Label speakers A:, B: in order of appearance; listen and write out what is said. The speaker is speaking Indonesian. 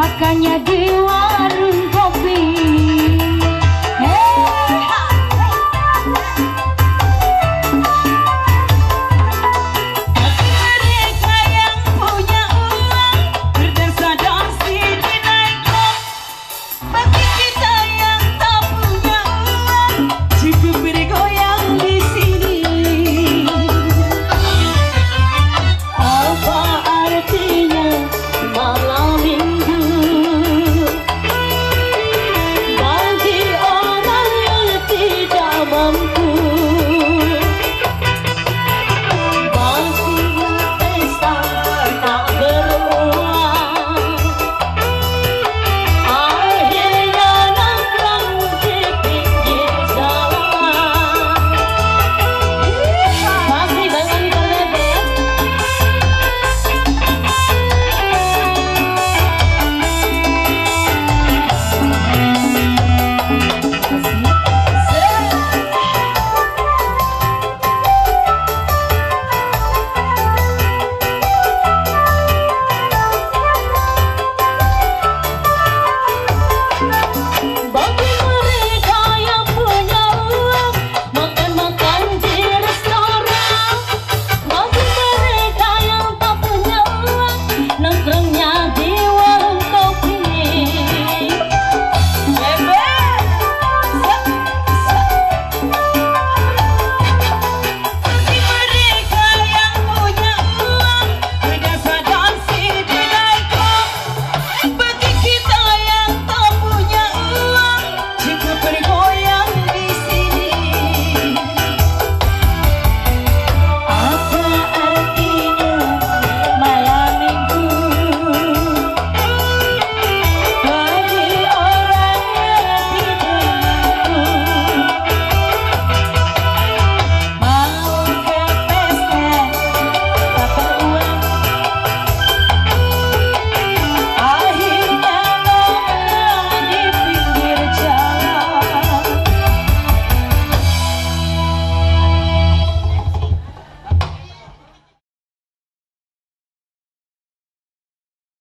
A: makanya